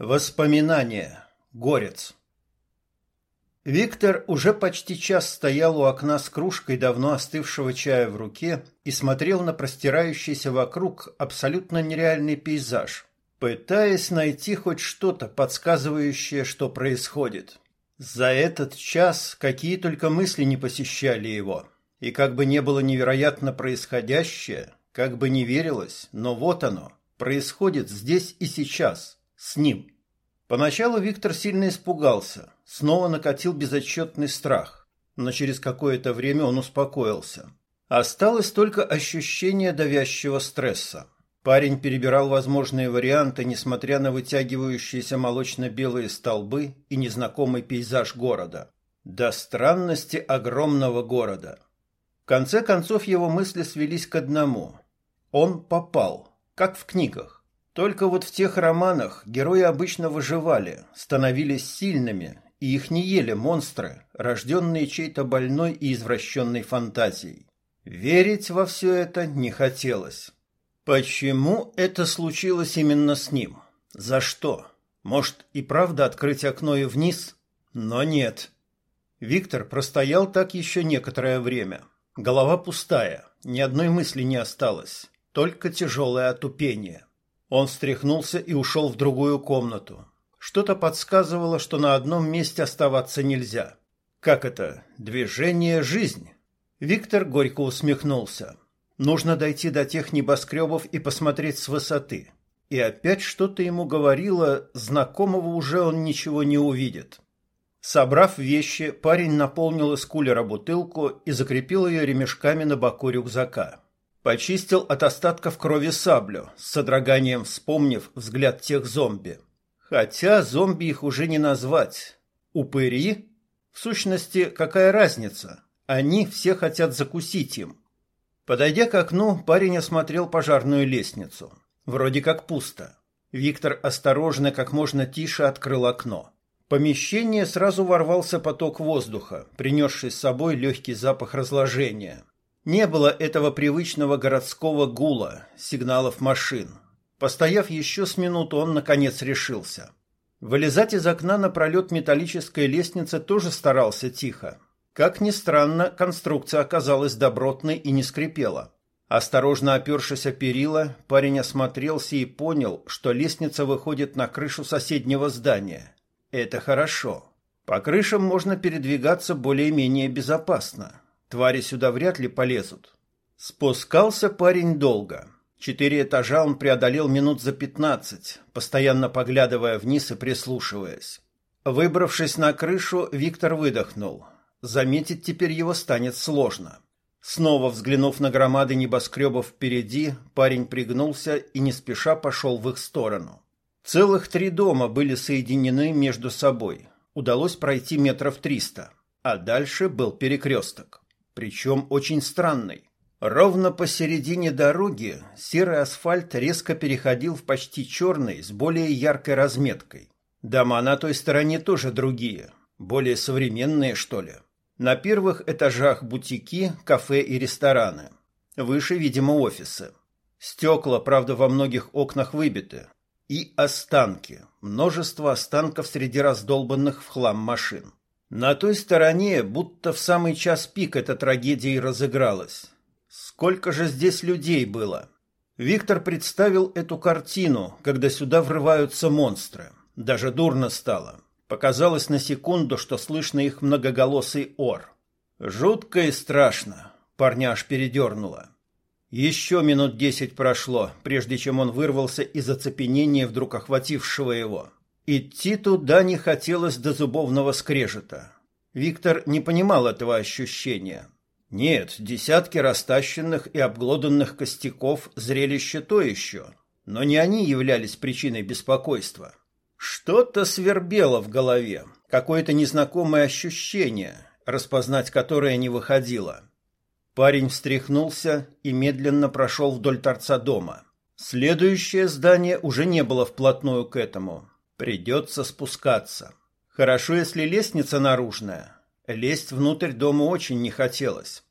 Воспоминания. Горец. Виктор уже почти час стоял у окна с кружкой давно остывшего чая в руке и смотрел на простирающийся вокруг абсолютно нереальный пейзаж, пытаясь найти хоть что-то, подсказывающее, что происходит. За этот час какие только мысли не посещали его. И как бы не было невероятно происходящее, как бы не верилось, но вот оно, происходит здесь и сейчас – с ним. Поначалу Виктор сильно испугался, снова накатил безотчетный страх, но через какое-то время он успокоился. Осталось только ощущение давящего стресса. Парень перебирал возможные варианты, несмотря на вытягивающиеся молочно-белые столбы и незнакомый пейзаж города. До странности огромного города. В конце концов его мысли свелись к одному. Он попал, как в книгах. Только вот в тех романах герои обычно выживали, становились сильными, и их не ели монстры, рожденные чьей-то больной и извращенной фантазией. Верить во все это не хотелось. Почему это случилось именно с ним? За что? Может, и правда открыть окно и вниз? Но нет. Виктор простоял так еще некоторое время. Голова пустая, ни одной мысли не осталось, только тяжелое отупение. Он встряхнулся и ушел в другую комнату. Что-то подсказывало, что на одном месте оставаться нельзя. Как это? Движение – жизнь. Виктор горько усмехнулся. Нужно дойти до тех небоскребов и посмотреть с высоты. И опять что-то ему говорило, знакомого уже он ничего не увидит. Собрав вещи, парень наполнил из кулера бутылку и закрепил ее ремешками на боку рюкзака. Почистил от остатков крови саблю, с содроганием вспомнив взгляд тех зомби. Хотя зомби их уже не назвать. Упыри? В сущности, какая разница? Они все хотят закусить им. Подойдя к окну, парень осмотрел пожарную лестницу. Вроде как пусто. Виктор осторожно, как можно тише открыл окно. В помещение сразу ворвался поток воздуха, принесший с собой легкий запах разложения. Не было этого привычного городского гула, сигналов машин. Постояв еще с минуту, он, наконец, решился. Вылезать из окна на пролет металлической лестницы тоже старался тихо. Как ни странно, конструкция оказалась добротной и не скрипела. Осторожно опершись о перила, парень осмотрелся и понял, что лестница выходит на крышу соседнего здания. Это хорошо. По крышам можно передвигаться более-менее безопасно. Твари сюда вряд ли полезут. Спускался парень долго. Четыре этажа он преодолел минут за пятнадцать, постоянно поглядывая вниз и прислушиваясь. Выбравшись на крышу, Виктор выдохнул. Заметить теперь его станет сложно. Снова взглянув на громады небоскребов впереди, парень пригнулся и не спеша пошел в их сторону. Целых три дома были соединены между собой. Удалось пройти метров триста, а дальше был перекресток причем очень странный. Ровно посередине дороги серый асфальт резко переходил в почти черный с более яркой разметкой. Дома на той стороне тоже другие, более современные, что ли. На первых этажах бутики, кафе и рестораны. Выше, видимо, офисы. Стекла, правда, во многих окнах выбиты. И останки. Множество останков среди раздолбанных в хлам машин. На той стороне, будто в самый час пик эта трагедия и разыгралась. Сколько же здесь людей было? Виктор представил эту картину, когда сюда врываются монстры. Даже дурно стало. Показалось на секунду, что слышно их многоголосый ор. Жутко и страшно. Парня аж передернуло. Еще минут десять прошло, прежде чем он вырвался из оцепенения, вдруг охватившего его. Идти туда не хотелось до зубовного скрежета. Виктор не понимал этого ощущения. Нет, десятки растащенных и обглоданных костяков – зрелище то еще, но не они являлись причиной беспокойства. Что-то свербело в голове, какое-то незнакомое ощущение, распознать которое не выходило. Парень встряхнулся и медленно прошел вдоль торца дома. Следующее здание уже не было вплотную к этому, Придется спускаться. Хорошо, если лестница наружная. Лезть внутрь дома очень не хотелось.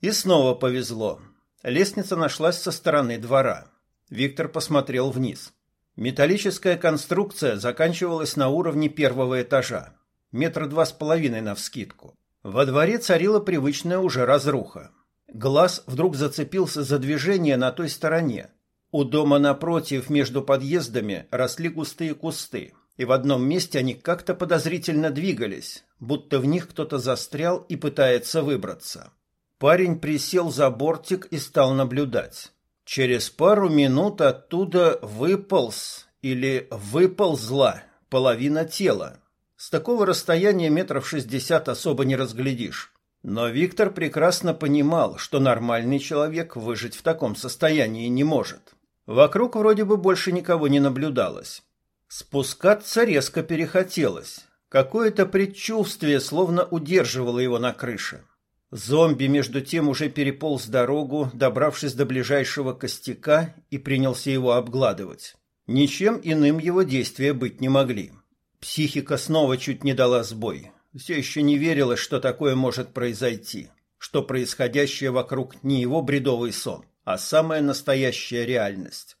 И снова повезло. Лестница нашлась со стороны двора. Виктор посмотрел вниз. Металлическая конструкция заканчивалась на уровне первого этажа, метра два с половиной навскидку. Во дворе царила привычная уже разруха. Глаз вдруг зацепился за движение на той стороне. У дома напротив между подъездами росли густые кусты, и в одном месте они как-то подозрительно двигались, будто в них кто-то застрял и пытается выбраться. Парень присел за бортик и стал наблюдать. Через пару минут оттуда выполз или выползла половина тела. С такого расстояния метров шестьдесят особо не разглядишь. Но Виктор прекрасно понимал, что нормальный человек выжить в таком состоянии не может. Вокруг вроде бы больше никого не наблюдалось. Спускаться резко перехотелось. Какое-то предчувствие словно удерживало его на крыше. Зомби между тем уже переполз дорогу, добравшись до ближайшего костяка и принялся его обгладывать. Ничем иным его действия быть не могли. Психика снова чуть не дала сбой. Все еще не верилось, что такое может произойти, что происходящее вокруг не его бредовый сон, а самая настоящая реальность.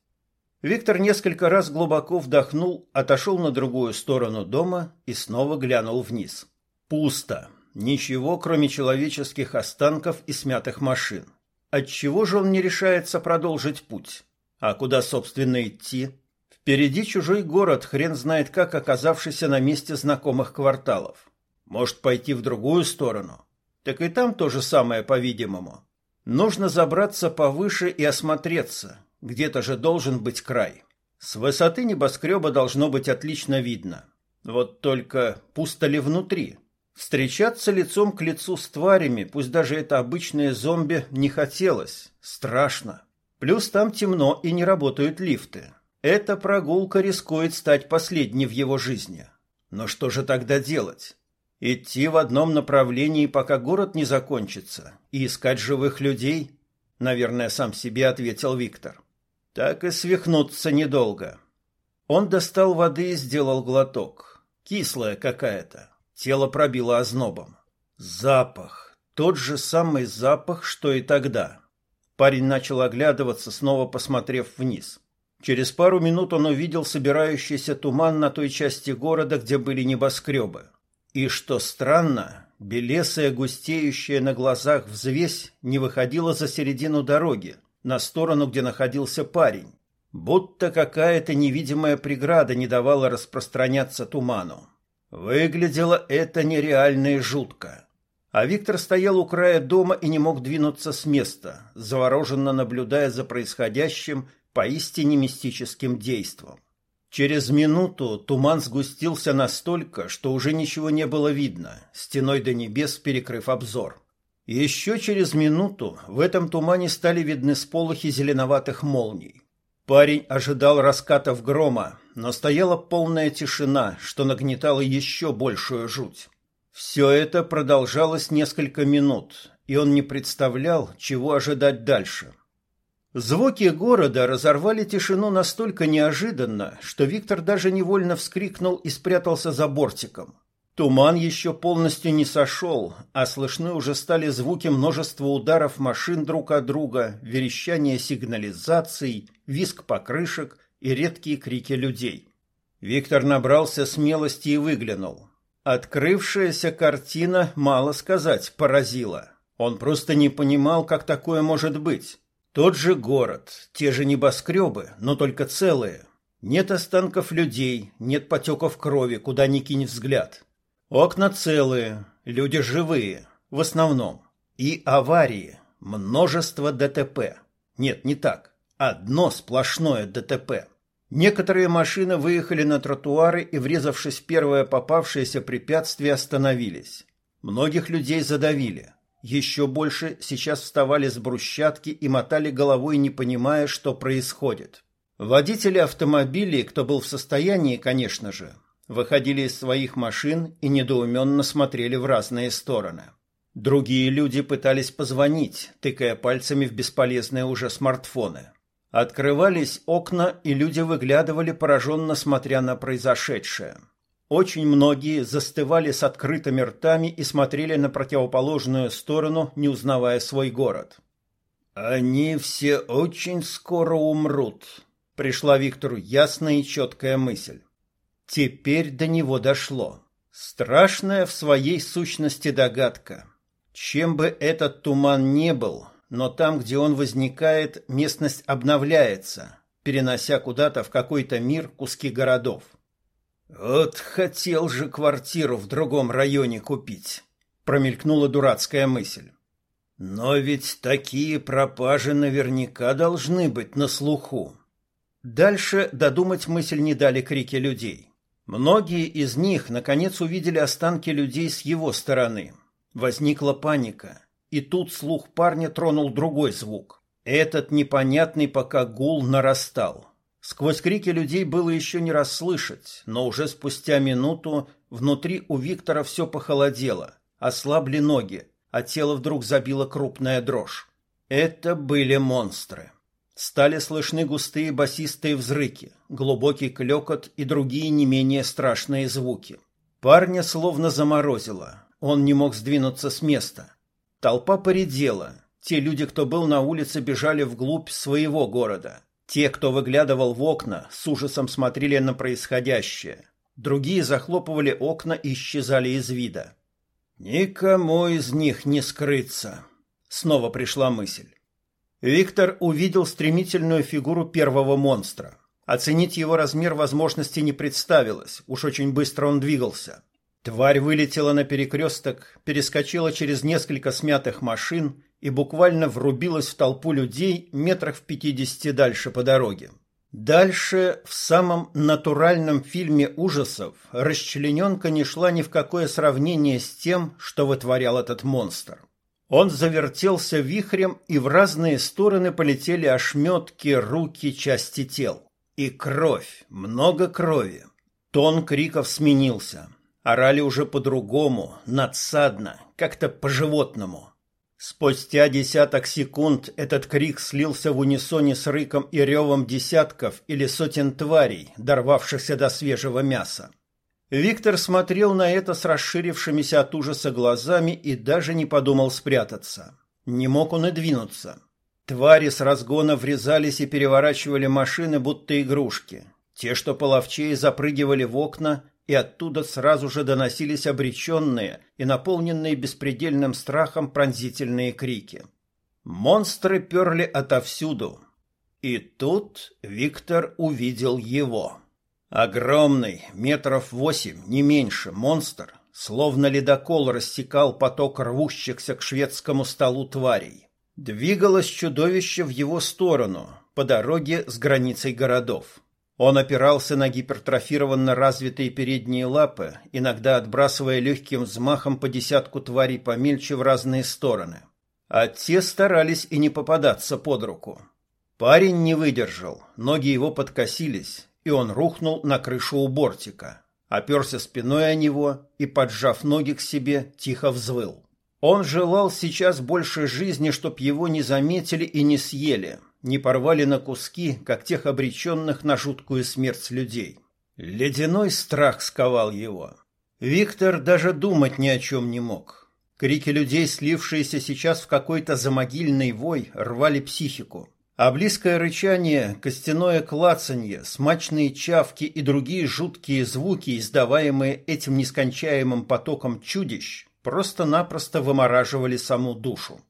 Виктор несколько раз глубоко вдохнул, отошел на другую сторону дома и снова глянул вниз. Пусто. Ничего, кроме человеческих останков и смятых машин. Отчего же он не решается продолжить путь? А куда, собственно, идти? Впереди чужой город, хрен знает как оказавшийся на месте знакомых кварталов. Может, пойти в другую сторону? Так и там то же самое, по-видимому. Нужно забраться повыше и осмотреться. Где-то же должен быть край. С высоты небоскреба должно быть отлично видно. Вот только пусто ли внутри? Встречаться лицом к лицу с тварями, пусть даже это обычные зомби, не хотелось. Страшно. Плюс там темно и не работают лифты. Эта прогулка рискует стать последней в его жизни. Но что же тогда делать? Идти в одном направлении, пока город не закончится, и искать живых людей? Наверное, сам себе ответил Виктор. Так и свихнуться недолго. Он достал воды и сделал глоток. Кислая какая-то. Тело пробило ознобом. Запах. Тот же самый запах, что и тогда. Парень начал оглядываться, снова посмотрев вниз. Через пару минут он увидел собирающийся туман на той части города, где были небоскребы. И что странно, белесая, густеющая на глазах взвесь не выходила за середину дороги, на сторону, где находился парень. Будто какая-то невидимая преграда не давала распространяться туману. Выглядело это нереально и жутко. А Виктор стоял у края дома и не мог двинуться с места, завороженно наблюдая за происходящим поистине мистическим действом. Через минуту туман сгустился настолько, что уже ничего не было видно, стеной до небес перекрыв обзор. еще через минуту в этом тумане стали видны сполохи зеленоватых молний. Парень ожидал раскатов грома, но стояла полная тишина, что нагнетало еще большую жуть. Все это продолжалось несколько минут, и он не представлял, чего ожидать дальше. Звуки города разорвали тишину настолько неожиданно, что Виктор даже невольно вскрикнул и спрятался за бортиком. Туман еще полностью не сошел, а слышны уже стали звуки множества ударов машин друг от друга, верещание сигнализаций, визг покрышек и редкие крики людей. Виктор набрался смелости и выглянул. Открывшаяся картина, мало сказать, поразила. Он просто не понимал, как такое может быть. Тот же город, те же небоскребы, но только целые. Нет останков людей, нет потеков крови, куда ни кинь взгляд. Окна целые, люди живые, в основном. И аварии, множество ДТП. Нет, не так. Одно сплошное ДТП. Некоторые машины выехали на тротуары и, врезавшись в первое попавшееся препятствие, остановились. Многих людей задавили. Еще больше сейчас вставали с брусчатки и мотали головой, не понимая, что происходит. Водители автомобилей, кто был в состоянии, конечно же, выходили из своих машин и недоуменно смотрели в разные стороны. Другие люди пытались позвонить, тыкая пальцами в бесполезные уже смартфоны. Открывались окна, и люди выглядывали, пораженно смотря на произошедшее. Очень многие застывали с открытыми ртами и смотрели на противоположную сторону, не узнавая свой город. «Они все очень скоро умрут», Пришла Виктору ясная и четкая мысль. Теперь до него дошло. Страшная в своей сущности догадка. Чем бы этот туман не был, но там, где он возникает, местность обновляется, перенося куда-то в какой-то мир куски городов. Вот хотел же квартиру в другом районе купить, промелькнула дурацкая мысль. Но ведь такие пропажи наверняка должны быть на слуху. Дальше додумать мысль не дали крики людей. Многие из них наконец увидели останки людей с его стороны. Возникла паника, и тут слух парня тронул другой звук. Этот непонятный пока гул нарастал. Сквозь крики людей было еще не расслышать, но уже спустя минуту внутри у Виктора все похолодело, ослабли ноги, а тело вдруг забило крупная дрожь. Это были монстры. Стали слышны густые басистые взрыки, глубокий клекот и другие не менее страшные звуки. Парня словно заморозило. Он не мог сдвинуться с места. Толпа поредела. Те люди, кто был на улице, бежали вглубь своего города. Те, кто выглядывал в окна, с ужасом смотрели на происходящее. Другие захлопывали окна и исчезали из вида. «Никому из них не скрыться», — снова пришла мысль. Виктор увидел стремительную фигуру первого монстра. Оценить его размер возможности не представилось, уж очень быстро он двигался. Тварь вылетела на перекресток, перескочила через несколько смятых машин и буквально врубилась в толпу людей метрах в пятидесяти дальше по дороге. Дальше, в самом натуральном фильме ужасов, расчлененка не шла ни в какое сравнение с тем, что вытворял этот монстр. Он завертелся вихрем, и в разные стороны полетели ошметки, руки, части тел. И кровь, много крови. Тон криков сменился. Орали уже по-другому, надсадно, как-то по-животному. Спустя десяток секунд этот крик слился в унисоне с рыком и ревом десятков или сотен тварей, дорвавшихся до свежего мяса. Виктор смотрел на это с расширившимися от ужаса глазами и даже не подумал спрятаться. Не мог он и двинуться. Твари с разгона врезались и переворачивали машины, будто игрушки. Те, что половчее, запрыгивали в окна, и оттуда сразу же доносились обреченные и наполненные беспредельным страхом пронзительные крики. Монстры перли отовсюду. И тут Виктор увидел его. Огромный, метров восемь, не меньше, монстр, словно ледокол рассекал поток рвущихся к шведскому столу тварей. Двигалось чудовище в его сторону, по дороге с границей городов. Он опирался на гипертрофированно развитые передние лапы, иногда отбрасывая легким взмахом по десятку тварей помельче в разные стороны. А те старались и не попадаться под руку. Парень не выдержал, ноги его подкосились, и он рухнул на крышу у бортика, оперся спиной о него и, поджав ноги к себе, тихо взвыл. Он желал сейчас больше жизни, чтоб его не заметили и не съели, не порвали на куски, как тех обреченных на жуткую смерть людей. Ледяной страх сковал его. Виктор даже думать ни о чем не мог. Крики людей, слившиеся сейчас в какой-то замогильный вой, рвали психику а близкое рычание, костяное клацанье, смачные чавки и другие жуткие звуки, издаваемые этим нескончаемым потоком чудищ, просто-напросто вымораживали саму душу.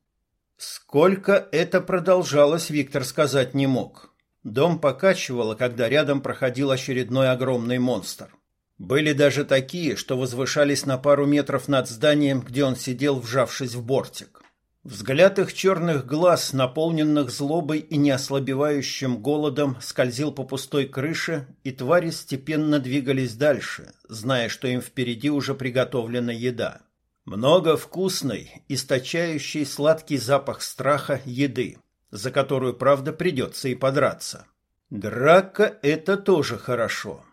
Сколько это продолжалось, Виктор сказать не мог. Дом покачивало, когда рядом проходил очередной огромный монстр. Были даже такие, что возвышались на пару метров над зданием, где он сидел, вжавшись в бортик. Взгляд их черных глаз, наполненных злобой и неослабевающим голодом, скользил по пустой крыше, и твари степенно двигались дальше, зная, что им впереди уже приготовлена еда. Много вкусной, источающей сладкий запах страха еды, за которую, правда, придется и подраться. Драка — это тоже хорошо.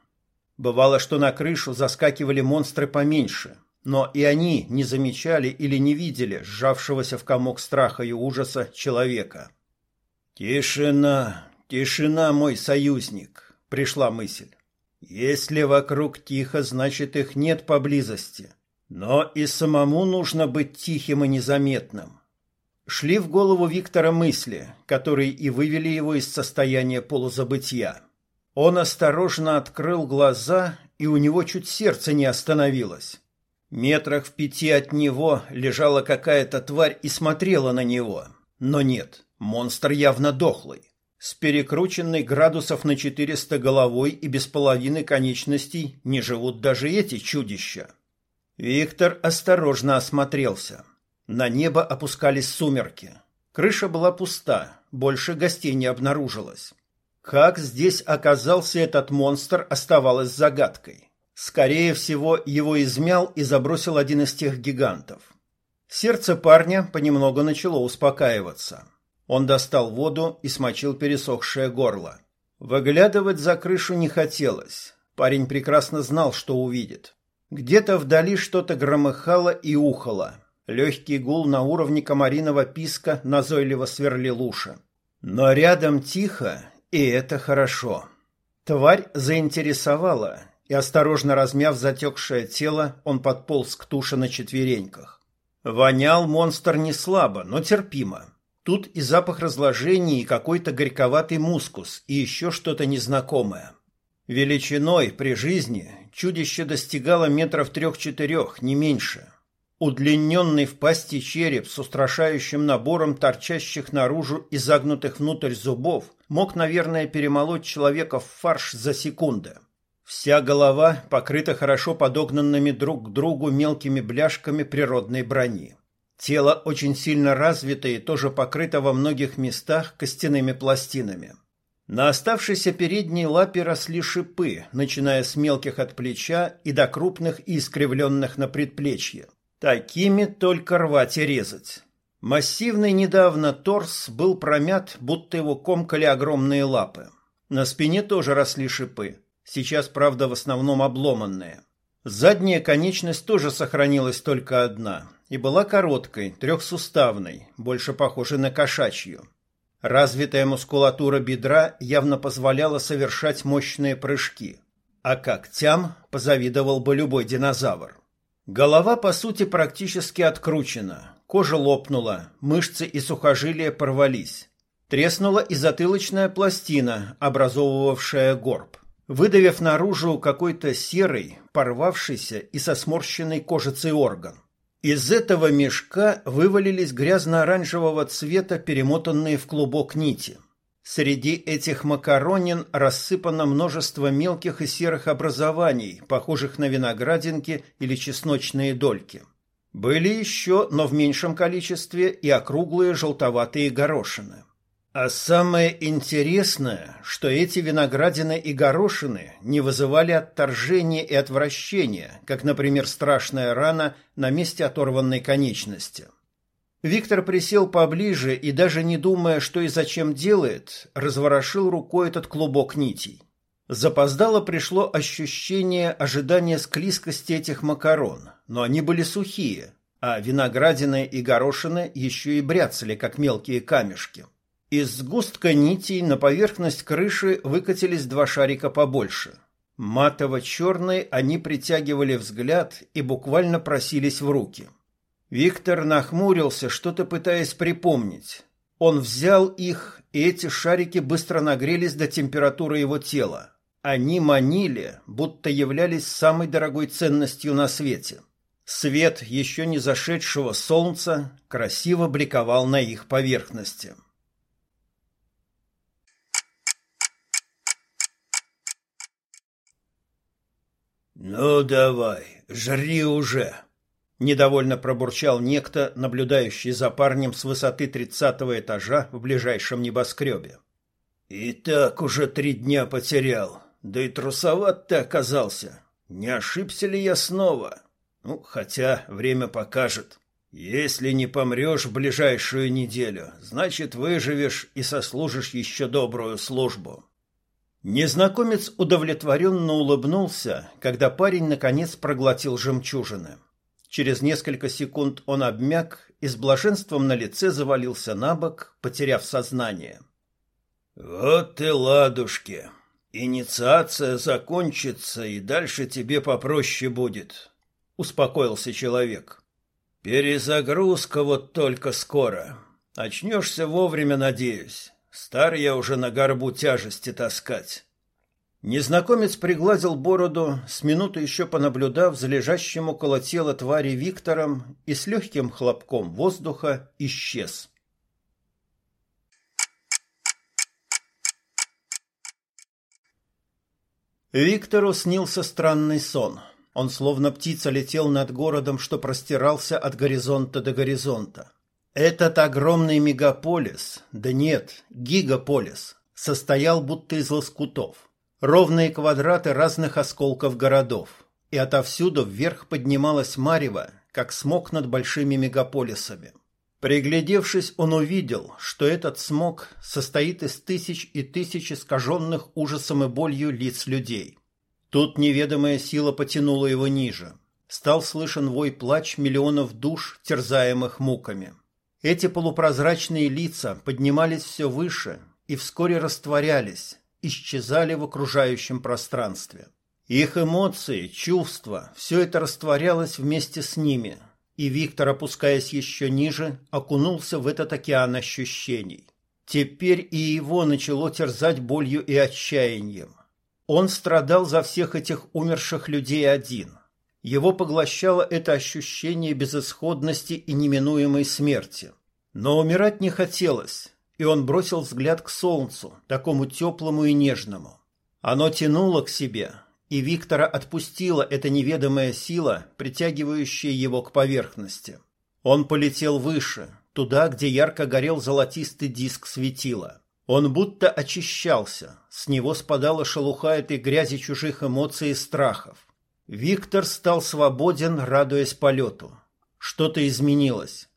Бывало, что на крышу заскакивали монстры поменьше — но и они не замечали или не видели сжавшегося в комок страха и ужаса человека. «Тишина, тишина, мой союзник!» — пришла мысль. «Если вокруг тихо, значит, их нет поблизости. Но и самому нужно быть тихим и незаметным». Шли в голову Виктора мысли, которые и вывели его из состояния полузабытия. Он осторожно открыл глаза, и у него чуть сердце не остановилось. Метрах в пяти от него лежала какая-то тварь и смотрела на него. Но нет, монстр явно дохлый. С перекрученной градусов на 400 головой и без половины конечностей не живут даже эти чудища. Виктор осторожно осмотрелся. На небо опускались сумерки. Крыша была пуста, больше гостей не обнаружилось. Как здесь оказался этот монстр, оставалось загадкой. Скорее всего, его измял и забросил один из тех гигантов. Сердце парня понемногу начало успокаиваться. Он достал воду и смочил пересохшее горло. Выглядывать за крышу не хотелось. Парень прекрасно знал, что увидит. Где-то вдали что-то громыхало и ухало. Легкий гул на уровне комариного писка назойливо сверлил уши. Но рядом тихо и это хорошо. Тварь заинтересовала, и, осторожно размяв затекшее тело, он подполз к туше на четвереньках. Вонял монстр не слабо, но терпимо. Тут и запах разложения, и какой-то горьковатый мускус, и еще что-то незнакомое. Величиной при жизни чудище достигало метров трех-четырех, не меньше. Удлиненный в пасти череп с устрашающим набором торчащих наружу и загнутых внутрь зубов мог, наверное, перемолоть человека в фарш за секунды. Вся голова покрыта хорошо подогнанными друг к другу мелкими бляшками природной брони. Тело очень сильно развито и тоже покрыто во многих местах костяными пластинами. На оставшейся передней лапе росли шипы, начиная с мелких от плеча и до крупных и искривленных на предплечье. Такими только рвать и резать. Массивный недавно торс был промят, будто его комкали огромные лапы. На спине тоже росли шипы. Сейчас, правда, в основном обломанные. Задняя конечность тоже сохранилась только одна и была короткой, трехсуставной, больше похожей на кошачью. Развитая мускулатура бедра явно позволяла совершать мощные прыжки, а когтям позавидовал бы любой динозавр. Голова, по сути, практически откручена. Кожа лопнула, мышцы и сухожилия порвались. Треснула и затылочная пластина, образовывавшая горб, выдавив наружу какой-то серый, порвавшийся и со сморщенной кожицей орган. Из этого мешка вывалились грязно-оранжевого цвета перемотанные в клубок нити – Среди этих макаронин рассыпано множество мелких и серых образований, похожих на виноградинки или чесночные дольки. Были еще, но в меньшем количестве, и округлые желтоватые горошины. А самое интересное, что эти виноградины и горошины не вызывали отторжения и отвращения, как, например, страшная рана на месте оторванной конечности. Виктор присел поближе и, даже не думая, что и зачем делает, разворошил рукой этот клубок нитей. Запоздало пришло ощущение ожидания склизкости этих макарон, но они были сухие, а виноградины и горошины еще и бряцали, как мелкие камешки. Из сгустка нитей на поверхность крыши выкатились два шарика побольше. Матово-черные они притягивали взгляд и буквально просились в руки. Виктор нахмурился, что-то пытаясь припомнить. Он взял их, и эти шарики быстро нагрелись до температуры его тела. Они манили, будто являлись самой дорогой ценностью на свете. Свет еще не зашедшего солнца красиво бликовал на их поверхности. «Ну давай, жри уже!» Недовольно пробурчал некто, наблюдающий за парнем с высоты тридцатого этажа в ближайшем небоскребе. «И так уже три дня потерял. Да и трусоват ты оказался. Не ошибся ли я снова? Ну, хотя время покажет. Если не помрешь в ближайшую неделю, значит, выживешь и сослужишь еще добрую службу». Незнакомец удовлетворенно улыбнулся, когда парень наконец проглотил жемчужины. Через несколько секунд он обмяк и с блаженством на лице завалился на бок, потеряв сознание. «Вот и ладушки! Инициация закончится, и дальше тебе попроще будет», — успокоился человек. «Перезагрузка вот только скоро. Очнешься вовремя, надеюсь. Стар я уже на горбу тяжести таскать». Незнакомец пригладил бороду, с минуты еще понаблюдав за лежащим около тела твари Виктором и с легким хлопком воздуха исчез. Виктору снился странный сон. Он словно птица летел над городом, что простирался от горизонта до горизонта. Этот огромный мегаполис, да нет, гигаполис, состоял будто из лоскутов. Ровные квадраты разных осколков городов. И отовсюду вверх поднималась марево, как смог над большими мегаполисами. Приглядевшись, он увидел, что этот смог состоит из тысяч и тысяч искаженных ужасом и болью лиц людей. Тут неведомая сила потянула его ниже. Стал слышен вой плач миллионов душ, терзаемых муками. Эти полупрозрачные лица поднимались все выше и вскоре растворялись, исчезали в окружающем пространстве. Их эмоции, чувства, все это растворялось вместе с ними, и Виктор, опускаясь еще ниже, окунулся в этот океан ощущений. Теперь и его начало терзать болью и отчаянием. Он страдал за всех этих умерших людей один. Его поглощало это ощущение безысходности и неминуемой смерти. Но умирать не хотелось, и он бросил взгляд к солнцу, такому теплому и нежному. Оно тянуло к себе, и Виктора отпустила эта неведомая сила, притягивающая его к поверхности. Он полетел выше, туда, где ярко горел золотистый диск светила. Он будто очищался, с него спадала шелуха этой грязи чужих эмоций и страхов. Виктор стал свободен, радуясь полету. Что-то изменилось.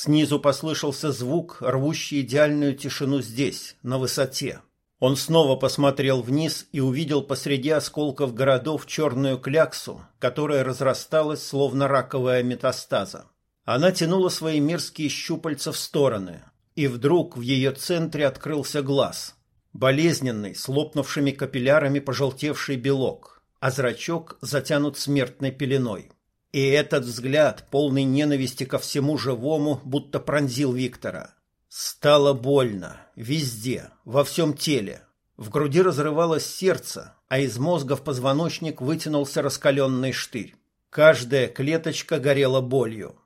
Снизу послышался звук, рвущий идеальную тишину здесь, на высоте. Он снова посмотрел вниз и увидел посреди осколков городов черную кляксу, которая разрасталась, словно раковая метастаза. Она тянула свои мерзкие щупальца в стороны, и вдруг в ее центре открылся глаз. Болезненный, с лопнувшими капиллярами пожелтевший белок, а зрачок затянут смертной пеленой. И этот взгляд, полный ненависти ко всему живому, будто пронзил Виктора – Стало больно. Везде. Во всем теле. В груди разрывалось сердце, а из мозга в позвоночник вытянулся раскаленный штырь. Каждая клеточка горела болью.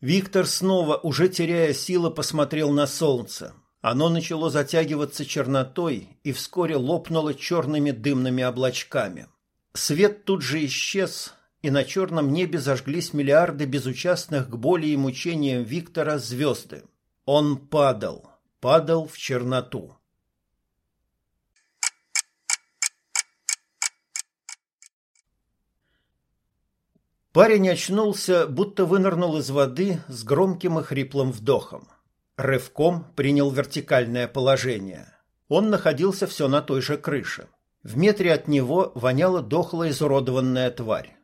Виктор снова, уже теряя силы, посмотрел на солнце. Оно начало затягиваться чернотой и вскоре лопнуло черными дымными облачками. Свет тут же исчез, и на черном небе зажглись миллиарды безучастных к боли и мучениям Виктора звезды. Он падал, падал в черноту. Парень очнулся, будто вынырнул из воды с громким и хриплым вдохом. Рывком принял вертикальное положение. Он находился все на той же крыше. В метре от него воняла дохлая изуродованная тварь.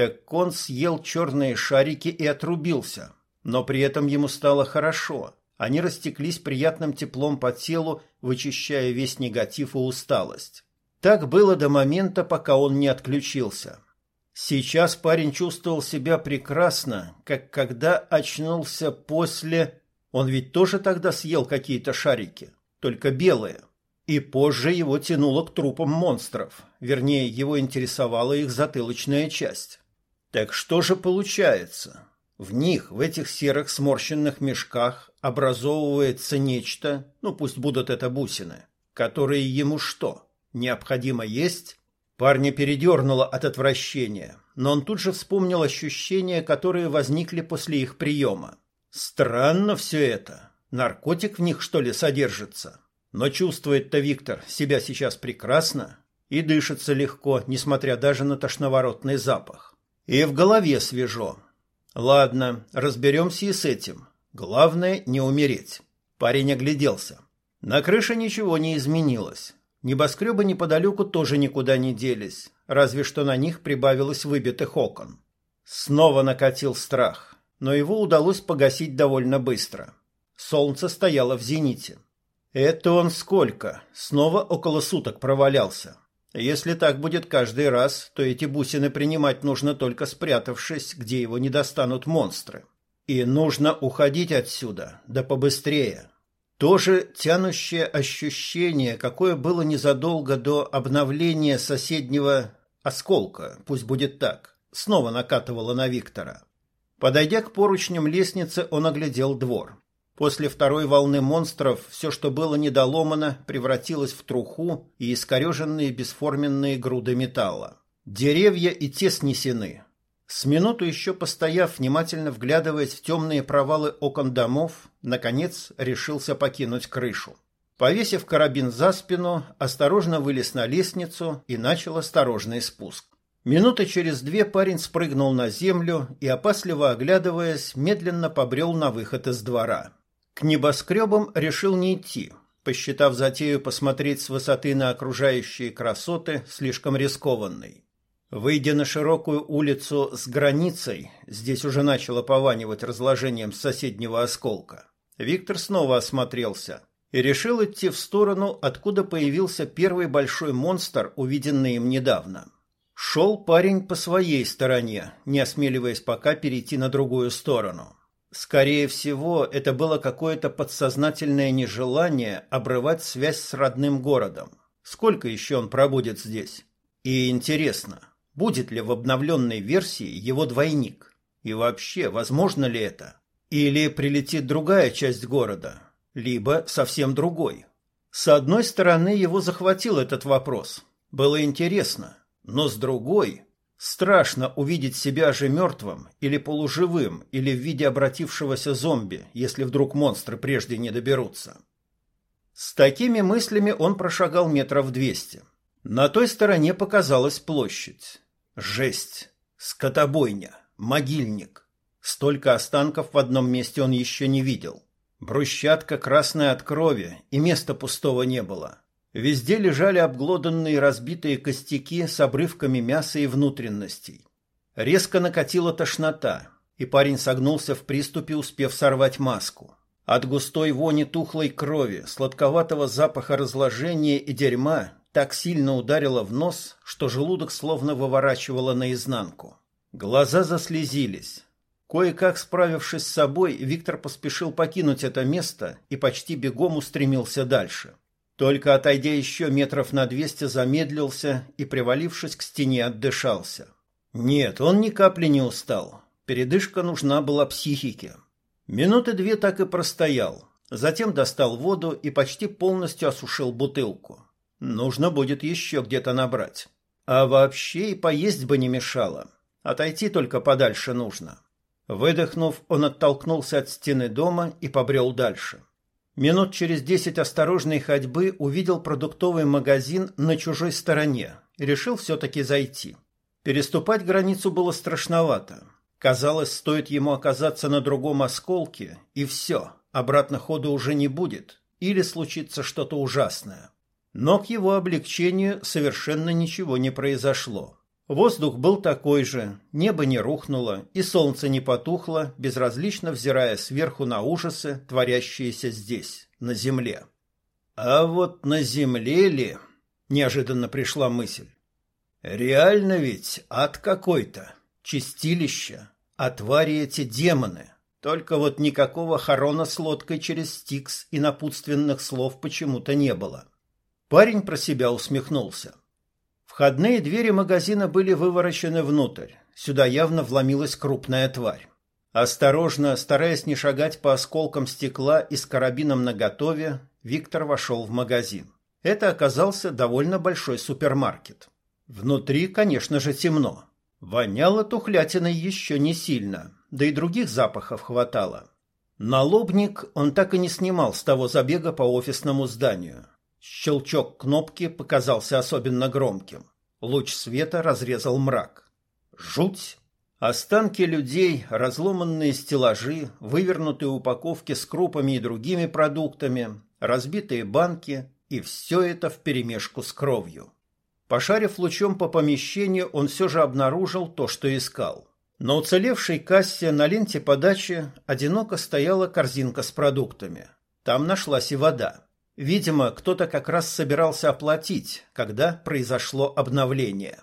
Так он съел черные шарики и отрубился, но при этом ему стало хорошо. Они растеклись приятным теплом по телу, вычищая весь негатив и усталость. Так было до момента, пока он не отключился. Сейчас парень чувствовал себя прекрасно, как когда очнулся после... Он ведь тоже тогда съел какие-то шарики, только белые. И позже его тянуло к трупам монстров, вернее, его интересовала их затылочная часть. Так что же получается? В них, в этих серых сморщенных мешках, образовывается нечто, ну пусть будут это бусины, которые ему что, необходимо есть? Парня передернуло от отвращения, но он тут же вспомнил ощущения, которые возникли после их приема. Странно все это. Наркотик в них, что ли, содержится? Но чувствует-то Виктор себя сейчас прекрасно и дышится легко, несмотря даже на тошноворотный запах. И в голове свежо, Ладно, разберемся и с этим. Главное не умереть. Парень огляделся. На крыше ничего не изменилось. Небоскребы неподалеку тоже никуда не делись, разве что на них прибавилось выбитых окон. Снова накатил страх, но его удалось погасить довольно быстро. Солнце стояло в зените. Это он сколько? Снова около суток провалялся. Если так будет каждый раз, то эти бусины принимать нужно только спрятавшись, где его не достанут монстры. И нужно уходить отсюда, да побыстрее. То же тянущее ощущение, какое было незадолго до обновления соседнего осколка, пусть будет так, снова накатывало на Виктора. Подойдя к поручням лестницы, он оглядел двор. После второй волны монстров все, что было недоломано, превратилось в труху и искореженные бесформенные груды металла. Деревья и те снесены. С минуту еще постояв, внимательно вглядываясь в темные провалы окон домов, наконец решился покинуть крышу. Повесив карабин за спину, осторожно вылез на лестницу и начал осторожный спуск. Минуты через две парень спрыгнул на землю и, опасливо оглядываясь, медленно побрел на выход из двора. К небоскребам решил не идти, посчитав затею посмотреть с высоты на окружающие красоты слишком рискованной. Выйдя на широкую улицу с границей, здесь уже начало пованивать разложением соседнего осколка, Виктор снова осмотрелся и решил идти в сторону, откуда появился первый большой монстр, увиденный им недавно. Шел парень по своей стороне, не осмеливаясь пока перейти на другую сторону. Скорее всего, это было какое-то подсознательное нежелание обрывать связь с родным городом. Сколько еще он пробудет здесь? И интересно, будет ли в обновленной версии его двойник? И вообще, возможно ли это? Или прилетит другая часть города? Либо совсем другой? С одной стороны, его захватил этот вопрос. Было интересно. Но с другой, Страшно увидеть себя же мертвым или полуживым, или в виде обратившегося зомби, если вдруг монстры прежде не доберутся. С такими мыслями он прошагал метров двести. На той стороне показалась площадь. Жесть! Скотобойня! Могильник! Столько останков в одном месте он еще не видел. Брусчатка красная от крови, и места пустого не было. Везде лежали обглоданные разбитые костяки с обрывками мяса и внутренностей. Резко накатила тошнота, и парень согнулся в приступе, успев сорвать маску. От густой вони тухлой крови, сладковатого запаха разложения и дерьма так сильно ударило в нос, что желудок словно выворачивало наизнанку. Глаза заслезились. Кое-как справившись с собой, Виктор поспешил покинуть это место и почти бегом устремился дальше. Только отойдя еще метров на двести, замедлился и, привалившись к стене, отдышался. Нет, он ни капли не устал. Передышка нужна была психике. Минуты две так и простоял. Затем достал воду и почти полностью осушил бутылку. Нужно будет еще где-то набрать. А вообще и поесть бы не мешало. Отойти только подальше нужно. Выдохнув, он оттолкнулся от стены дома и побрел дальше. Минут через десять осторожной ходьбы увидел продуктовый магазин на чужой стороне решил все-таки зайти. Переступать границу было страшновато. Казалось, стоит ему оказаться на другом осколке, и все, обратно хода уже не будет, или случится что-то ужасное. Но к его облегчению совершенно ничего не произошло. Воздух был такой же, небо не рухнуло и солнце не потухло, безразлично взирая сверху на ужасы, творящиеся здесь, на земле. А вот на земле ли? Неожиданно пришла мысль. Реально ведь ад какой-то, чистилище, а твари эти демоны. Только вот никакого хорона с лодкой через Стикс и напутственных слов почему-то не было. Парень про себя усмехнулся. Входные двери магазина были выворочены внутрь. Сюда явно вломилась крупная тварь. Осторожно, стараясь не шагать по осколкам стекла и с карабином наготове, Виктор вошел в магазин. Это оказался довольно большой супермаркет. Внутри, конечно же, темно. Воняло тухлятиной еще не сильно, да и других запахов хватало. Налобник он так и не снимал с того забега по офисному зданию. Щелчок кнопки показался особенно громким. Луч света разрезал мрак. Жуть! Останки людей, разломанные стеллажи, вывернутые упаковки с крупами и другими продуктами, разбитые банки и все это вперемешку с кровью. Пошарив лучом по помещению, он все же обнаружил то, что искал. На уцелевшей кассе на ленте подачи одиноко стояла корзинка с продуктами. Там нашлась и вода. Видимо, кто-то как раз собирался оплатить, когда произошло обновление.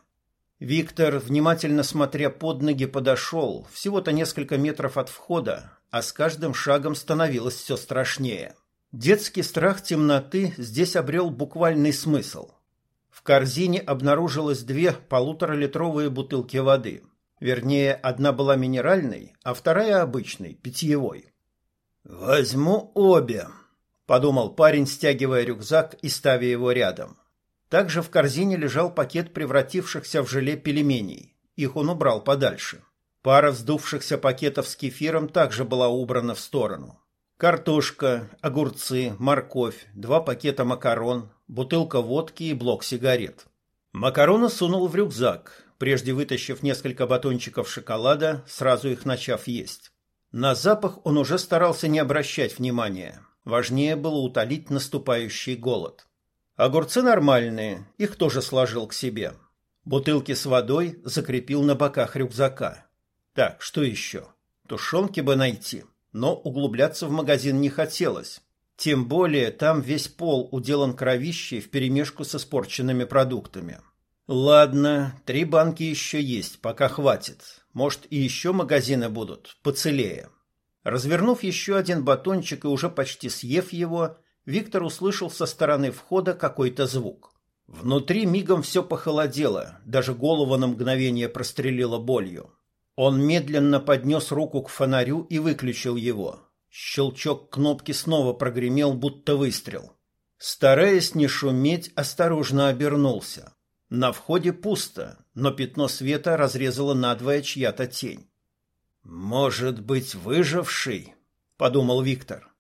Виктор, внимательно смотря под ноги, подошел, всего-то несколько метров от входа, а с каждым шагом становилось все страшнее. Детский страх темноты здесь обрел буквальный смысл. В корзине обнаружилось две полуторалитровые бутылки воды. Вернее, одна была минеральной, а вторая обычной, питьевой. «Возьму обе», — подумал парень, стягивая рюкзак и ставя его рядом. Также в корзине лежал пакет превратившихся в желе пельменей. Их он убрал подальше. Пара вздувшихся пакетов с кефиром также была убрана в сторону. Картошка, огурцы, морковь, два пакета макарон, бутылка водки и блок сигарет. Макароны сунул в рюкзак, прежде вытащив несколько батончиков шоколада, сразу их начав есть. На запах он уже старался не обращать внимания. Важнее было утолить наступающий голод. Огурцы нормальные, их тоже сложил к себе. Бутылки с водой закрепил на боках рюкзака. Так, что еще? Тушенки бы найти но углубляться в магазин не хотелось. Тем более там весь пол уделан кровищей вперемешку с испорченными продуктами. Ладно, три банки еще есть, пока хватит. Может, и еще магазины будут, поцелее. Развернув еще один батончик и уже почти съев его, Виктор услышал со стороны входа какой-то звук. Внутри мигом все похолодело, даже голову на мгновение прострелило болью. Он медленно поднес руку к фонарю и выключил его. Щелчок кнопки снова прогремел, будто выстрел. Стараясь не шуметь, осторожно обернулся. На входе пусто, но пятно света разрезало надвое чья-то тень. «Может быть, выживший?» — подумал Виктор.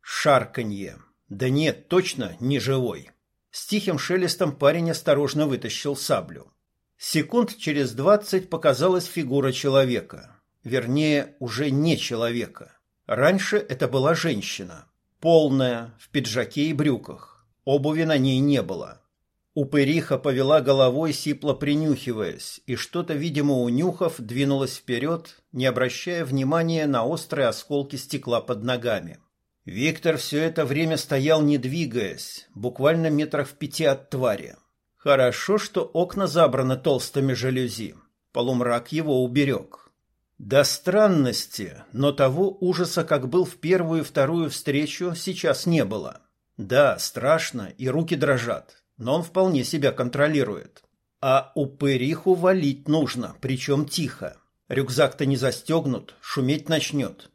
Шарканье. Да нет, точно не живой. С тихим шелестом парень осторожно вытащил саблю. Секунд через двадцать показалась фигура человека. Вернее, уже не человека. Раньше это была женщина. Полная, в пиджаке и брюках. Обуви на ней не было. Упыриха повела головой, сипло принюхиваясь, и что-то, видимо, унюхав, двинулась вперед, не обращая внимания на острые осколки стекла под ногами. Виктор все это время стоял, не двигаясь, буквально метрах в пяти от твари. Хорошо, что окна забраны толстыми жалюзи. Полумрак его уберег. До странности, но того ужаса, как был в первую и вторую встречу, сейчас не было. Да, страшно, и руки дрожат, но он вполне себя контролирует. А упыриху валить нужно, причем тихо. Рюкзак-то не застегнут, шуметь начнет.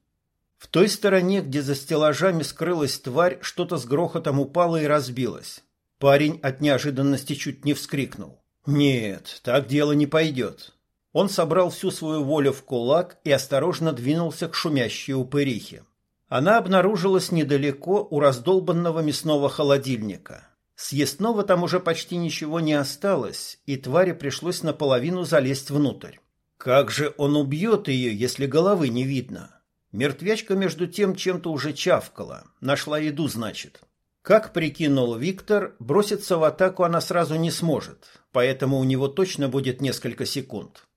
В той стороне, где за стеллажами скрылась тварь, что-то с грохотом упало и разбилось. Парень от неожиданности чуть не вскрикнул. «Нет, так дело не пойдет». Он собрал всю свою волю в кулак и осторожно двинулся к шумящей упырихе. Она обнаружилась недалеко у раздолбанного мясного холодильника. Съестного там уже почти ничего не осталось, и твари пришлось наполовину залезть внутрь. Как же он убьет ее, если головы не видно? Мертвячка между тем чем-то уже чавкала. Нашла еду, значит. Как прикинул Виктор, броситься в атаку она сразу не сможет, поэтому у него точно будет несколько секунд.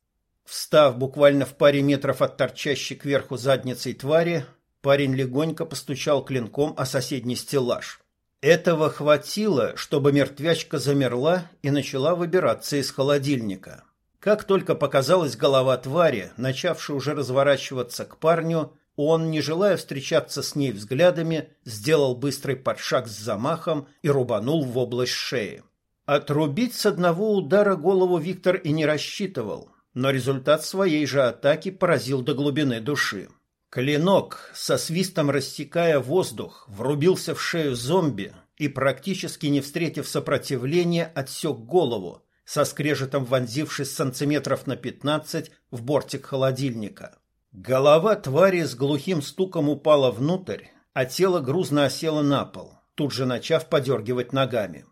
Встав буквально в паре метров от торчащей кверху задницей твари, парень легонько постучал клинком о соседний стеллаж. Этого хватило, чтобы мертвячка замерла и начала выбираться из холодильника. Как только показалась голова твари, начавшей уже разворачиваться к парню, он, не желая встречаться с ней взглядами, сделал быстрый подшаг с замахом и рубанул в область шеи. Отрубить с одного удара голову Виктор и не рассчитывал, но результат своей же атаки поразил до глубины души. Клинок, со свистом рассекая воздух, врубился в шею зомби и, практически не встретив сопротивления, отсек голову, со скрежетом вонзившись сантиметров на пятнадцать в бортик холодильника. Голова твари с глухим стуком упала внутрь, а тело грузно осело на пол, тут же начав подергивать ногами.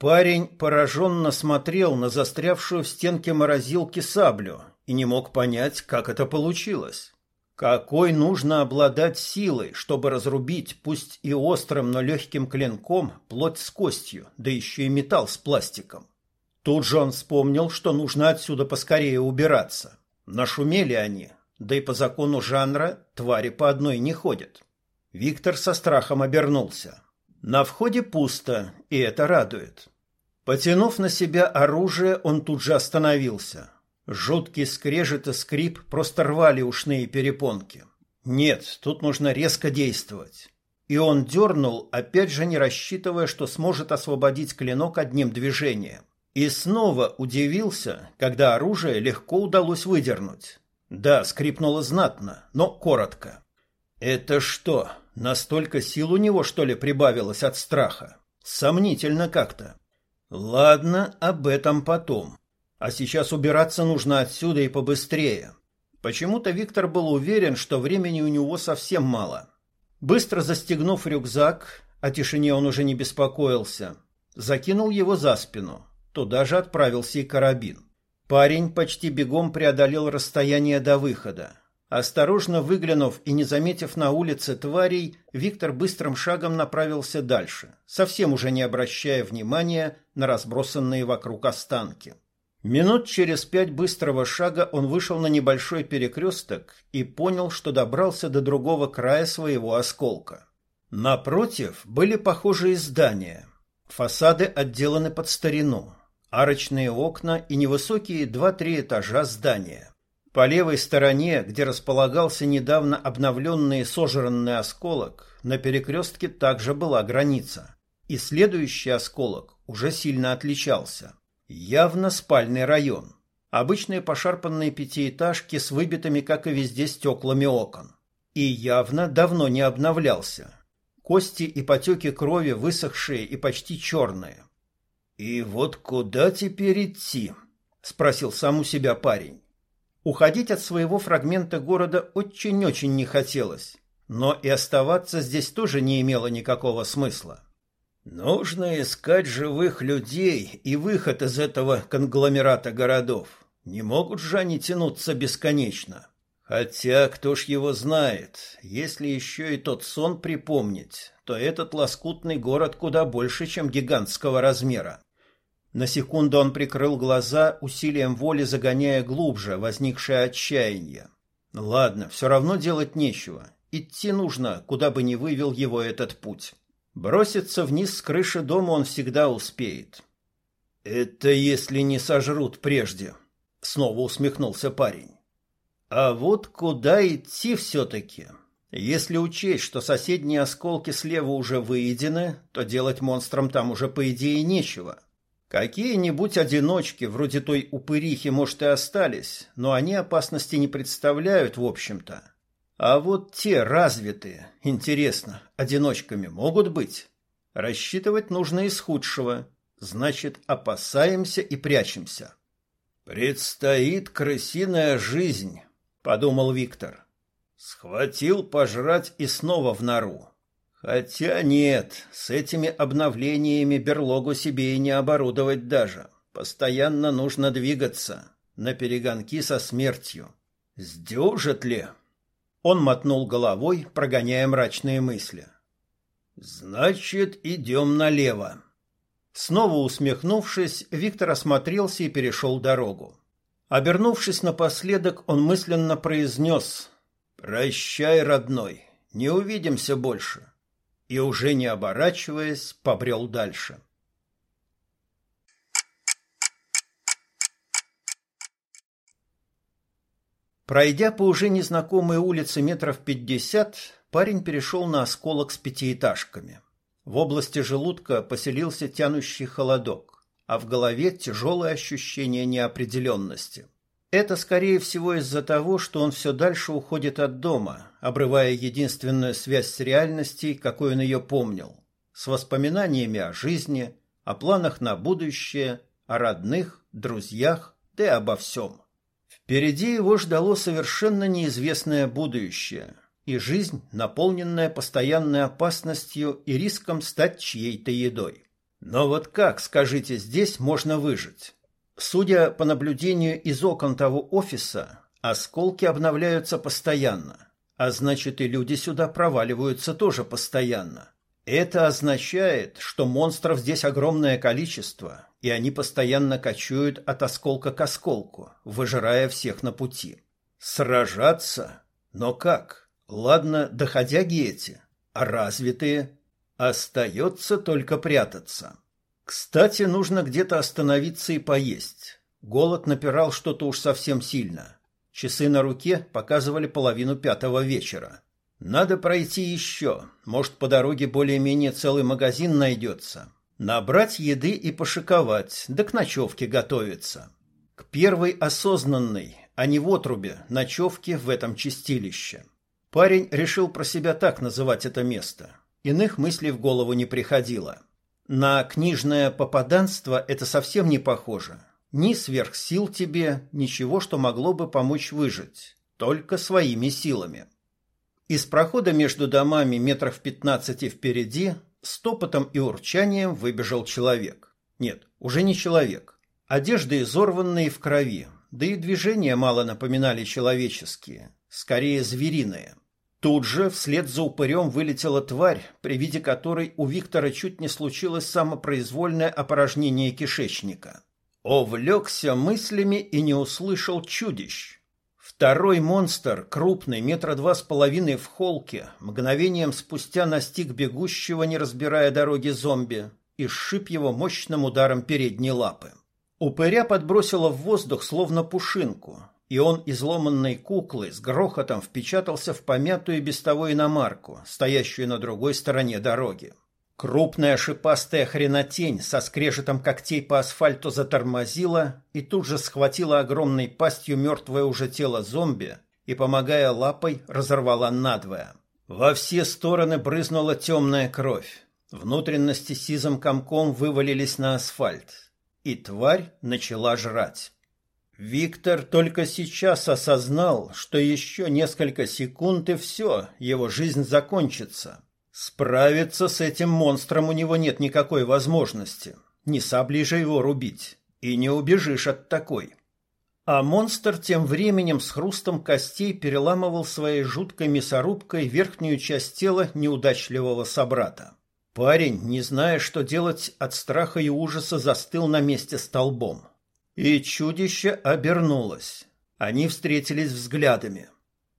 Парень пораженно смотрел на застрявшую в стенке морозилки саблю и не мог понять, как это получилось. Какой нужно обладать силой, чтобы разрубить, пусть и острым, но легким клинком, плоть с костью, да еще и металл с пластиком. Тут же он вспомнил, что нужно отсюда поскорее убираться. Нашумели они, да и по закону жанра твари по одной не ходят. Виктор со страхом обернулся. На входе пусто, и это радует. Потянув на себя оружие, он тут же остановился. Жуткий скрежет и скрип просто рвали ушные перепонки. Нет, тут нужно резко действовать. И он дернул, опять же не рассчитывая, что сможет освободить клинок одним движением. И снова удивился, когда оружие легко удалось выдернуть. Да, скрипнуло знатно, но коротко. Это что, настолько сил у него, что ли, прибавилось от страха? Сомнительно как-то. Ладно, об этом потом. А сейчас убираться нужно отсюда и побыстрее. Почему-то Виктор был уверен, что времени у него совсем мало. Быстро застегнув рюкзак, о тишине он уже не беспокоился, закинул его за спину. Туда же отправился и карабин. Парень почти бегом преодолел расстояние до выхода. Осторожно выглянув и не заметив на улице тварей, Виктор быстрым шагом направился дальше, совсем уже не обращая внимания на разбросанные вокруг останки. Минут через пять быстрого шага он вышел на небольшой перекресток и понял, что добрался до другого края своего осколка. Напротив были похожие здания. Фасады отделаны под старину, арочные окна и невысокие два-три этажа здания. По левой стороне, где располагался недавно обновленный сожранный осколок, на перекрестке также была граница. И следующий осколок уже сильно отличался. Явно спальный район. Обычные пошарпанные пятиэтажки с выбитыми, как и везде, стеклами окон. И явно давно не обновлялся. Кости и потеки крови высохшие и почти черные. «И вот куда теперь идти?» — спросил сам у себя парень. Уходить от своего фрагмента города очень-очень не хотелось, но и оставаться здесь тоже не имело никакого смысла. Нужно искать живых людей и выход из этого конгломерата городов. Не могут же они тянуться бесконечно. Хотя, кто ж его знает, если еще и тот сон припомнить, то этот лоскутный город куда больше, чем гигантского размера. На секунду он прикрыл глаза, усилием воли загоняя глубже возникшее отчаяние. Ладно, все равно делать нечего. Идти нужно, куда бы ни вывел его этот путь. Броситься вниз с крыши дома он всегда успеет. Это если не сожрут прежде, снова усмехнулся парень. А вот куда идти все-таки? Если учесть, что соседние осколки слева уже выедены, то делать монстрам там уже по идее нечего. Какие-нибудь одиночки, вроде той упырихи, может, и остались, но они опасности не представляют, в общем-то. А вот те развитые, интересно, одиночками могут быть? Рассчитывать нужно из худшего, значит, опасаемся и прячемся. Предстоит крысиная жизнь, подумал Виктор. Схватил пожрать и снова в нору. Хотя нет, с этими обновлениями берлогу себе и не оборудовать даже. Постоянно нужно двигаться, на перегонки со смертью. Сдюжит ли? Он мотнул головой, прогоняя мрачные мысли. Значит, идем налево. Снова усмехнувшись, Виктор осмотрелся и перешел дорогу. Обернувшись напоследок, он мысленно произнес «Прощай, родной, не увидимся больше» и, уже не оборачиваясь, побрел дальше. Пройдя по уже незнакомой улице метров пятьдесят, парень перешел на осколок с пятиэтажками. В области желудка поселился тянущий холодок, а в голове тяжелое ощущение неопределенности. Это, скорее всего, из-за того, что он все дальше уходит от дома, обрывая единственную связь с реальностью, какой он ее помнил, с воспоминаниями о жизни, о планах на будущее, о родных, друзьях, да и обо всем. Впереди его ждало совершенно неизвестное будущее и жизнь, наполненная постоянной опасностью и риском стать чьей-то едой. Но вот как, скажите, здесь можно выжить? Судя по наблюдению из окон того офиса, осколки обновляются постоянно, а значит и люди сюда проваливаются тоже постоянно. Это означает, что монстров здесь огромное количество, и они постоянно кочуют от осколка к осколку, выжирая всех на пути. Сражаться? Но как? Ладно, доходяги эти, а развитые? Остается только прятаться. Кстати, нужно где-то остановиться и поесть. Голод напирал что-то уж совсем сильно. Часы на руке показывали половину пятого вечера. Надо пройти еще. Может, по дороге более-менее целый магазин найдется. Набрать еды и пошиковать, да к ночевке готовиться. К первой осознанной, а не в отрубе, ночевке в этом чистилище. Парень решил про себя так называть это место. Иных мыслей в голову не приходило. На книжное попаданство это совсем не похоже. Ни сверхсил тебе, ничего, что могло бы помочь выжить. Только своими силами. Из прохода между домами метров пятнадцати впереди с топотом и урчанием выбежал человек. Нет, уже не человек. Одежда изорванная и в крови, да и движения мало напоминали человеческие, скорее звериные. Тут же вслед за упырем вылетела тварь, при виде которой у Виктора чуть не случилось самопроизвольное опорожнение кишечника. Овлекся мыслями и не услышал чудищ. Второй монстр, крупный, метра два с половиной в холке, мгновением спустя настиг бегущего, не разбирая дороги зомби, и сшиб его мощным ударом передней лапы. Упыря подбросило в воздух, словно пушинку, и он изломанной куклой с грохотом впечатался в помятую без того иномарку, стоящую на другой стороне дороги. Крупная шипастая хренотень со скрежетом когтей по асфальту затормозила и тут же схватила огромной пастью мертвое уже тело зомби и, помогая лапой, разорвала надвое. Во все стороны брызнула темная кровь. Внутренности сизым комком вывалились на асфальт. И тварь начала жрать. Виктор только сейчас осознал, что еще несколько секунд и все, его жизнь закончится. Справиться с этим монстром у него нет никакой возможности. Не саблей же его рубить. И не убежишь от такой. А монстр тем временем с хрустом костей переламывал своей жуткой мясорубкой верхнюю часть тела неудачливого собрата. Парень, не зная, что делать от страха и ужаса, застыл на месте столбом. И чудище обернулось. Они встретились взглядами.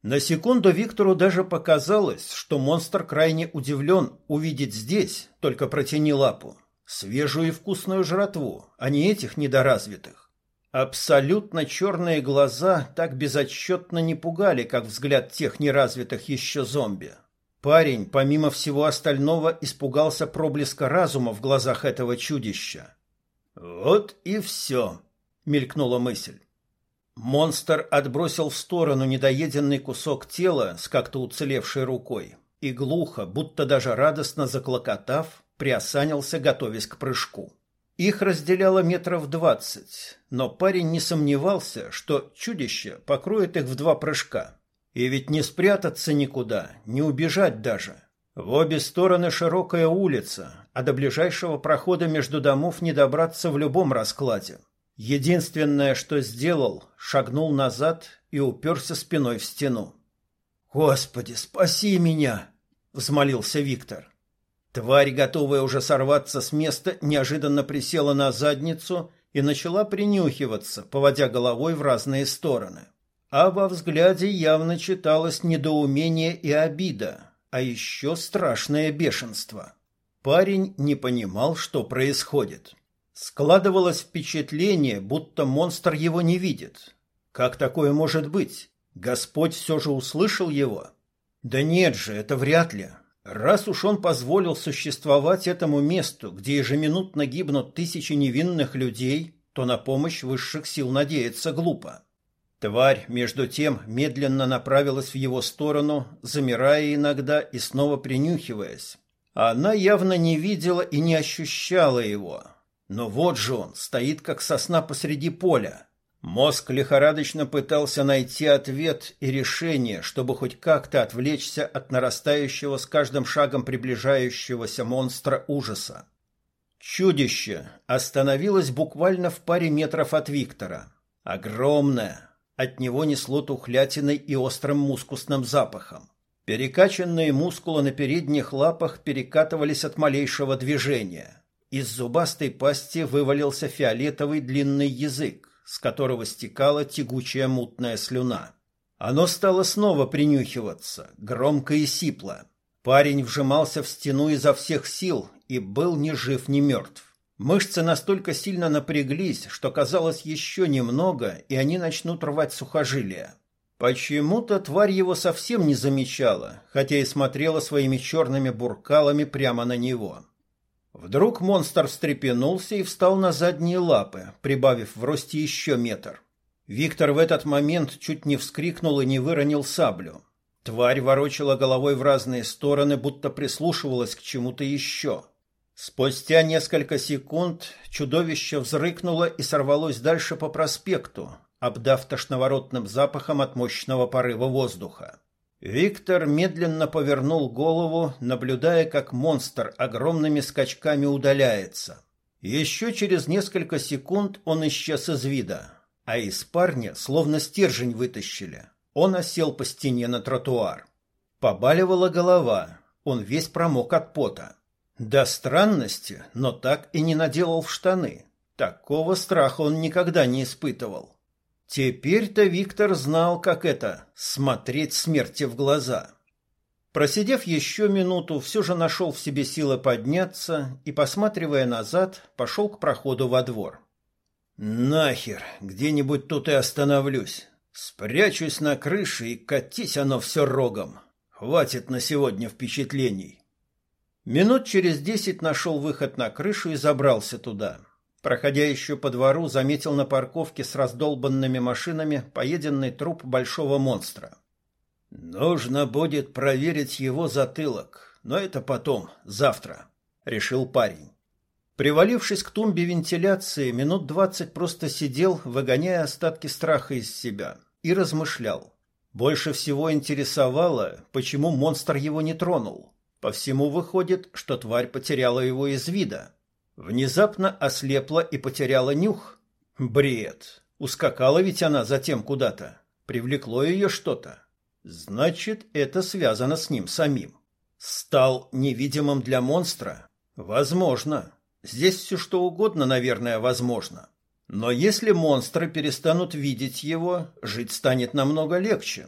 На секунду Виктору даже показалось, что монстр крайне удивлен увидеть здесь, только протяни лапу, свежую и вкусную жратву, а не этих недоразвитых. Абсолютно черные глаза так безотчетно не пугали, как взгляд тех неразвитых еще зомби. Парень, помимо всего остального, испугался проблеска разума в глазах этого чудища. «Вот и все», — мелькнула мысль. Монстр отбросил в сторону недоеденный кусок тела с как-то уцелевшей рукой и глухо, будто даже радостно заклокотав, приосанился, готовясь к прыжку. Их разделяло метров двадцать, но парень не сомневался, что чудище покроет их в два прыжка. И ведь не спрятаться никуда, не убежать даже. В обе стороны широкая улица, а до ближайшего прохода между домов не добраться в любом раскладе. Единственное, что сделал, шагнул назад и уперся спиной в стену. «Господи, спаси меня!» — взмолился Виктор. Тварь, готовая уже сорваться с места, неожиданно присела на задницу и начала принюхиваться, поводя головой в разные стороны. А во взгляде явно читалось недоумение и обида, а еще страшное бешенство. Парень не понимал, что происходит. Складывалось впечатление, будто монстр его не видит. Как такое может быть? Господь все же услышал его? Да нет же, это вряд ли. Раз уж он позволил существовать этому месту, где ежеминутно гибнут тысячи невинных людей, то на помощь высших сил надеяться глупо. Тварь, между тем, медленно направилась в его сторону, замирая иногда и снова принюхиваясь. Она явно не видела и не ощущала его. Но вот же он, стоит как сосна посреди поля. Мозг лихорадочно пытался найти ответ и решение, чтобы хоть как-то отвлечься от нарастающего с каждым шагом приближающегося монстра ужаса. Чудище остановилось буквально в паре метров от Виктора. Огромное. От него несло тухлятиной и острым мускусным запахом. Перекачанные мускулы на передних лапах перекатывались от малейшего движения. Из зубастой пасти вывалился фиолетовый длинный язык, с которого стекала тягучая мутная слюна. Оно стало снова принюхиваться, громко и сипло. Парень вжимался в стену изо всех сил и был ни жив, ни мертв. Мышцы настолько сильно напряглись, что казалось еще немного, и они начнут рвать сухожилия. Почему-то тварь его совсем не замечала, хотя и смотрела своими черными буркалами прямо на него. Вдруг монстр встрепенулся и встал на задние лапы, прибавив в росте еще метр. Виктор в этот момент чуть не вскрикнул и не выронил саблю. Тварь ворочала головой в разные стороны, будто прислушивалась к чему-то еще. Спустя несколько секунд чудовище взрыкнуло и сорвалось дальше по проспекту, обдав тошноворотным запахом от мощного порыва воздуха. Виктор медленно повернул голову, наблюдая, как монстр огромными скачками удаляется. Еще через несколько секунд он исчез из вида, а из парня словно стержень вытащили. Он осел по стене на тротуар. Побаливала голова, он весь промок от пота. До странности, но так и не наделал в штаны. Такого страха он никогда не испытывал. Теперь-то Виктор знал, как это — смотреть смерти в глаза. Просидев еще минуту, все же нашел в себе силы подняться и, посматривая назад, пошел к проходу во двор. «Нахер, где-нибудь тут и остановлюсь. Спрячусь на крыше и катись оно все рогом. Хватит на сегодня впечатлений». Минут через десять нашел выход на крышу и забрался туда. Проходя еще по двору, заметил на парковке с раздолбанными машинами поеденный труп большого монстра. «Нужно будет проверить его затылок, но это потом, завтра», — решил парень. Привалившись к тумбе вентиляции, минут двадцать просто сидел, выгоняя остатки страха из себя, и размышлял. Больше всего интересовало, почему монстр его не тронул. По всему выходит, что тварь потеряла его из вида. Внезапно ослепла и потеряла нюх. Бред. Ускакала ведь она затем куда-то. Привлекло ее что-то. Значит, это связано с ним самим. Стал невидимым для монстра? Возможно. Здесь все что угодно, наверное, возможно. Но если монстры перестанут видеть его, жить станет намного легче.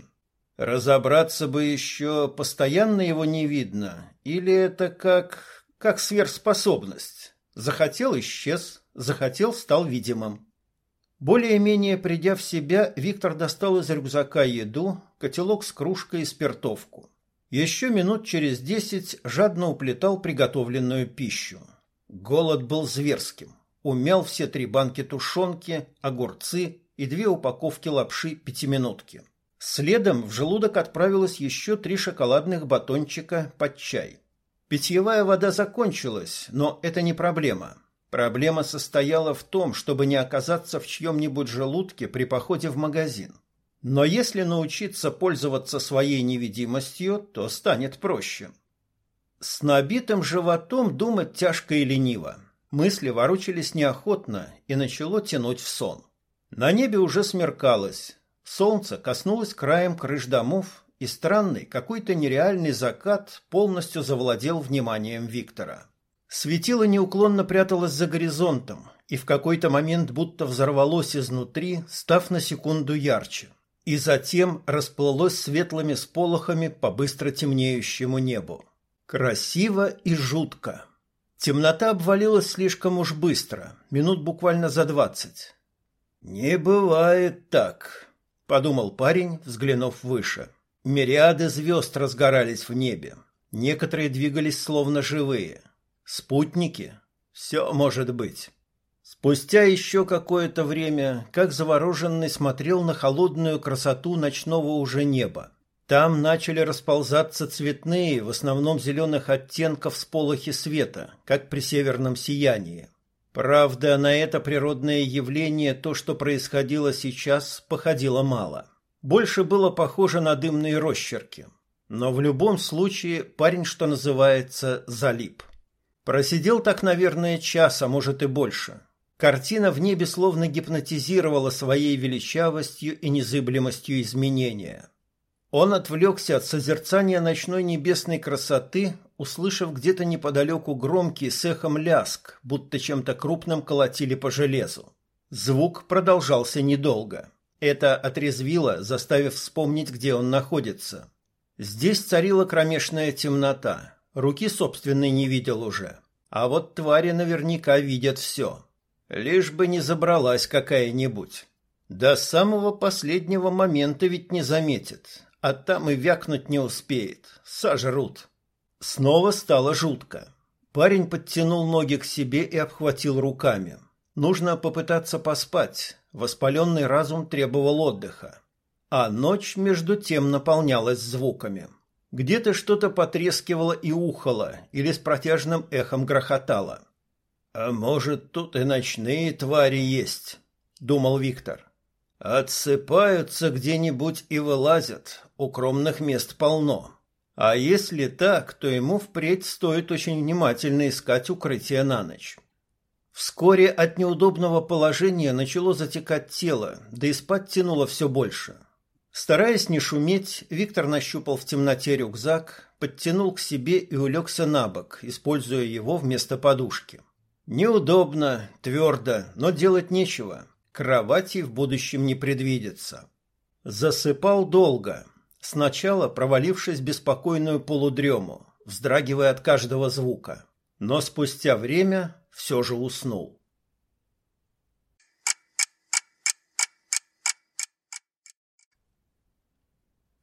Разобраться бы еще, постоянно его не видно, или это как... как сверхспособность. Захотел – исчез, захотел – стал видимым. Более-менее придя в себя, Виктор достал из рюкзака еду, котелок с кружкой и спиртовку. Еще минут через десять жадно уплетал приготовленную пищу. Голод был зверским. Умял все три банки тушенки, огурцы и две упаковки лапши пятиминутки. Следом в желудок отправилось еще три шоколадных батончика под чай. Питьевая вода закончилась, но это не проблема. Проблема состояла в том, чтобы не оказаться в чьем-нибудь желудке при походе в магазин. Но если научиться пользоваться своей невидимостью, то станет проще. С набитым животом думать тяжко и лениво. Мысли ворочались неохотно и начало тянуть в сон. На небе уже смеркалось. Солнце коснулось краем крыш домов и странный, какой-то нереальный закат полностью завладел вниманием Виктора. Светило неуклонно пряталось за горизонтом, и в какой-то момент будто взорвалось изнутри, став на секунду ярче, и затем расплылось светлыми сполохами по быстро темнеющему небу. Красиво и жутко. Темнота обвалилась слишком уж быстро, минут буквально за двадцать. «Не бывает так», — подумал парень, взглянув выше. Мириады звезд разгорались в небе. Некоторые двигались словно живые. Спутники? Все может быть. Спустя еще какое-то время, как завороженный смотрел на холодную красоту ночного уже неба. Там начали расползаться цветные, в основном зеленых оттенков сполохи света, как при северном сиянии. Правда, на это природное явление то, что происходило сейчас, походило мало. — больше было похоже на дымные росчерки. Но в любом случае парень, что называется, залип. Просидел так, наверное, час, а может и больше. Картина в небе словно гипнотизировала своей величавостью и незыблемостью изменения. Он отвлекся от созерцания ночной небесной красоты, услышав где-то неподалеку громкий с эхом ляск, будто чем-то крупным колотили по железу. Звук продолжался недолго. Это отрезвило, заставив вспомнить, где он находится. Здесь царила кромешная темнота. Руки собственной не видел уже. А вот твари наверняка видят все. Лишь бы не забралась какая-нибудь. До самого последнего момента ведь не заметит, а там и вякнуть не успеет. Сожрут. Снова стало жутко. Парень подтянул ноги к себе и обхватил руками. Нужно попытаться поспать. Воспаленный разум требовал отдыха. А ночь между тем наполнялась звуками. Где-то что-то потрескивало и ухало, или с протяжным эхом грохотало. «А может, тут и ночные твари есть?» — думал Виктор. «Отсыпаются где-нибудь и вылазят. Укромных мест полно. А если так, то ему впредь стоит очень внимательно искать укрытие на ночь». Вскоре от неудобного положения начало затекать тело, да и спать тянуло все больше. Стараясь не шуметь, Виктор нащупал в темноте рюкзак, подтянул к себе и улегся на бок, используя его вместо подушки. Неудобно, твердо, но делать нечего. Кровати в будущем не предвидится. Засыпал долго, сначала провалившись в беспокойную полудрему, вздрагивая от каждого звука. Но спустя время все же уснул.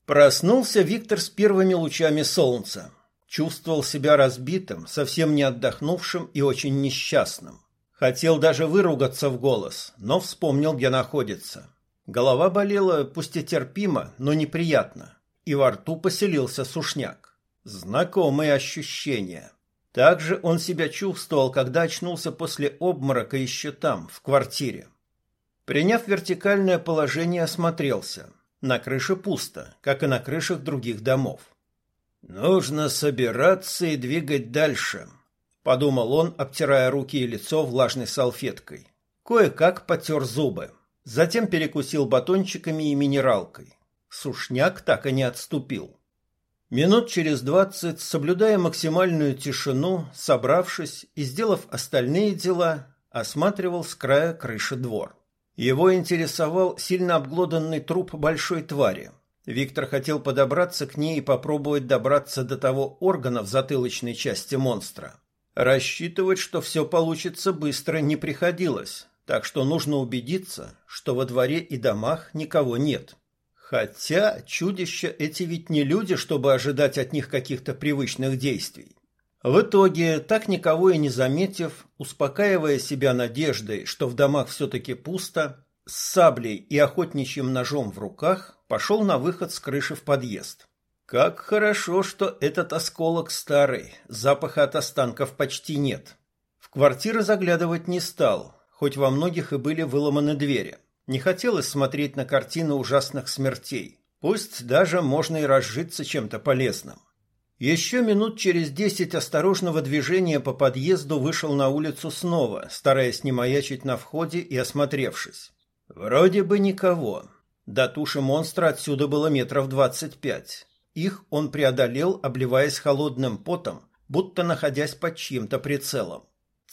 Проснулся Виктор с первыми лучами солнца. Чувствовал себя разбитым, совсем не отдохнувшим и очень несчастным. Хотел даже выругаться в голос, но вспомнил, где находится. Голова болела, пусть и терпимо, но неприятно. И во рту поселился сушняк. Знакомые ощущения. Так же он себя чувствовал, когда очнулся после обморока еще там, в квартире. Приняв вертикальное положение, осмотрелся – на крыше пусто, как и на крышах других домов. «Нужно собираться и двигать дальше», — подумал он, обтирая руки и лицо влажной салфеткой. Кое-как потер зубы. Затем перекусил батончиками и минералкой. Сушняк так и не отступил. Минут через двадцать, соблюдая максимальную тишину, собравшись и сделав остальные дела, осматривал с края крыши двор. Его интересовал сильно обглоданный труп большой твари. Виктор хотел подобраться к ней и попробовать добраться до того органа в затылочной части монстра. Рассчитывать, что все получится быстро, не приходилось, так что нужно убедиться, что во дворе и домах никого нет. Хотя чудища эти ведь не люди, чтобы ожидать от них каких-то привычных действий. В итоге, так никого и не заметив, успокаивая себя надеждой, что в домах все-таки пусто, с саблей и охотничьим ножом в руках пошел на выход с крыши в подъезд. Как хорошо, что этот осколок старый, запаха от останков почти нет. В квартиры заглядывать не стал, хоть во многих и были выломаны двери. Не хотелось смотреть на картины ужасных смертей. Пусть даже можно и разжиться чем-то полезным. Еще минут через десять осторожного движения по подъезду вышел на улицу снова, стараясь не маячить на входе и осмотревшись. Вроде бы никого. До туши монстра отсюда было метров двадцать пять. Их он преодолел, обливаясь холодным потом, будто находясь под чьим-то прицелом.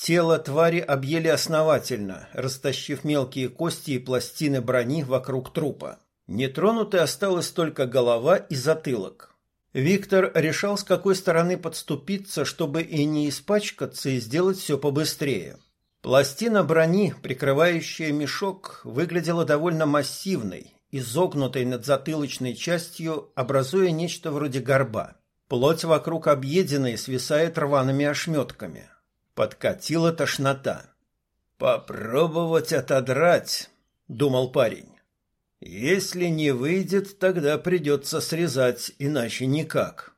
Тело твари объели основательно, растащив мелкие кости и пластины брони вокруг трупа. Нетронутой осталась только голова и затылок. Виктор решал, с какой стороны подступиться, чтобы и не испачкаться, и сделать все побыстрее. Пластина брони, прикрывающая мешок, выглядела довольно массивной, изогнутой над затылочной частью, образуя нечто вроде горба. Плоть вокруг объеденной свисает рваными ошметками. Подкатила тошнота. «Попробовать отодрать», — думал парень. Если не выйдет, тогда придется срезать, иначе никак.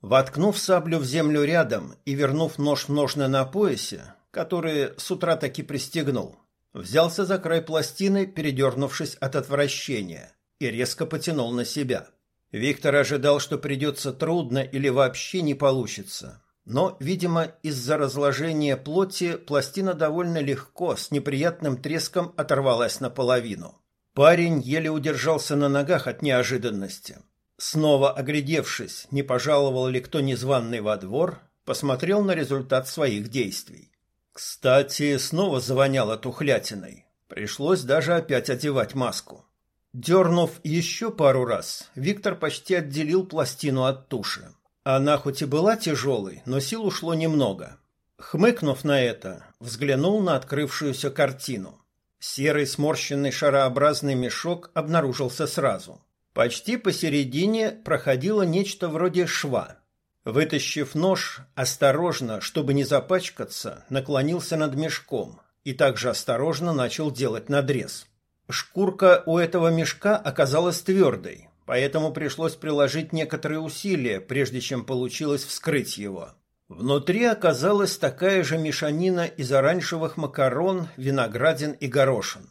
Воткнув саблю в землю рядом и вернув нож в ножны на поясе, которые с утра таки пристегнул, взялся за край пластины, передернувшись от отвращения, и резко потянул на себя. Виктор ожидал, что придется трудно или вообще не получится. Но, видимо, из-за разложения плоти пластина довольно легко, с неприятным треском оторвалась наполовину. Парень еле удержался на ногах от неожиданности. Снова оглядевшись, не пожаловал ли кто незваный во двор, посмотрел на результат своих действий. Кстати, снова завоняло тухлятиной. Пришлось даже опять одевать маску. Дернув еще пару раз, Виктор почти отделил пластину от туши. Она хоть и была тяжелой, но сил ушло немного. Хмыкнув на это, взглянул на открывшуюся картину. Серый сморщенный шарообразный мешок обнаружился сразу. Почти посередине проходило нечто вроде шва. Вытащив нож, осторожно, чтобы не запачкаться, наклонился над мешком и также осторожно начал делать надрез. Шкурка у этого мешка оказалась твердой, поэтому пришлось приложить некоторые усилия, прежде чем получилось вскрыть его. Внутри оказалась такая же мешанина из оранжевых макарон, виноградин и горошин.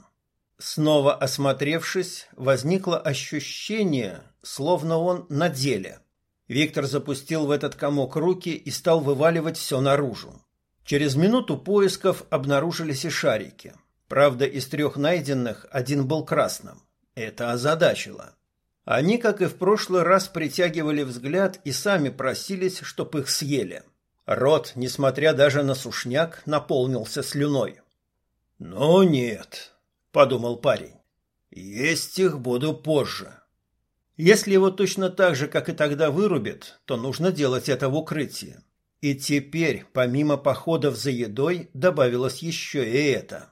Снова осмотревшись, возникло ощущение, словно он на деле. Виктор запустил в этот комок руки и стал вываливать все наружу. Через минуту поисков обнаружились и шарики. Правда, из трех найденных один был красным. Это озадачило. Они, как и в прошлый раз, притягивали взгляд и сами просились, чтоб их съели. Рот, несмотря даже на сушняк, наполнился слюной. «Ну нет», — подумал парень, — «есть их буду позже». Если его точно так же, как и тогда, вырубят, то нужно делать это в укрытии. И теперь, помимо походов за едой, добавилось еще и это.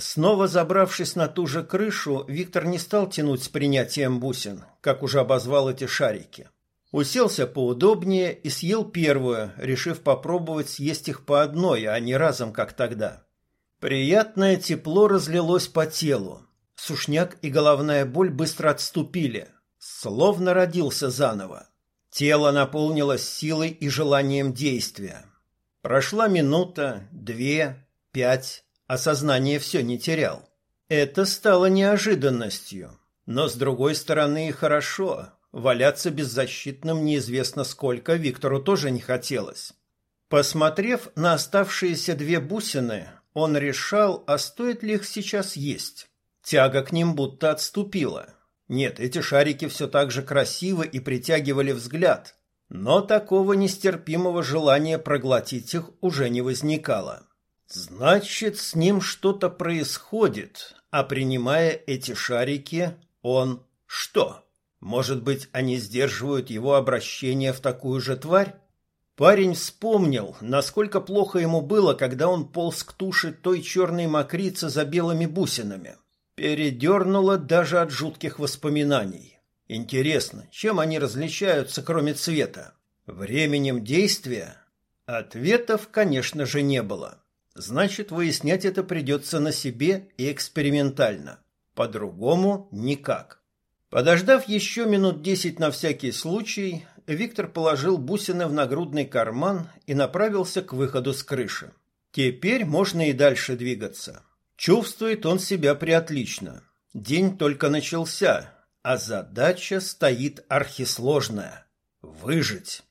Снова забравшись на ту же крышу, Виктор не стал тянуть с принятием бусин, как уже обозвал эти шарики. Уселся поудобнее и съел первую, решив попробовать съесть их по одной, а не разом, как тогда. Приятное тепло разлилось по телу. Сушняк и головная боль быстро отступили, словно родился заново. Тело наполнилось силой и желанием действия. Прошла минута, две, пять, а сознание все не терял. Это стало неожиданностью, но с другой стороны и хорошо. Валяться беззащитным неизвестно сколько Виктору тоже не хотелось. Посмотрев на оставшиеся две бусины, он решал, а стоит ли их сейчас есть. Тяга к ним будто отступила. Нет, эти шарики все так же красивы и притягивали взгляд, но такого нестерпимого желания проглотить их уже не возникало. Значит, с ним что-то происходит, а принимая эти шарики, он что? Может быть, они сдерживают его обращение в такую же тварь? Парень вспомнил, насколько плохо ему было, когда он полз к туше той черной мокрицы за белыми бусинами. Передернуло даже от жутких воспоминаний. Интересно, чем они различаются, кроме цвета? Временем действия? Ответов, конечно же, не было. Значит, выяснять это придется на себе и экспериментально. По-другому никак. Подождав еще минут десять на всякий случай, Виктор положил бусины в нагрудный карман и направился к выходу с крыши. Теперь можно и дальше двигаться. Чувствует он себя приотлично. День только начался, а задача стоит архисложная — выжить.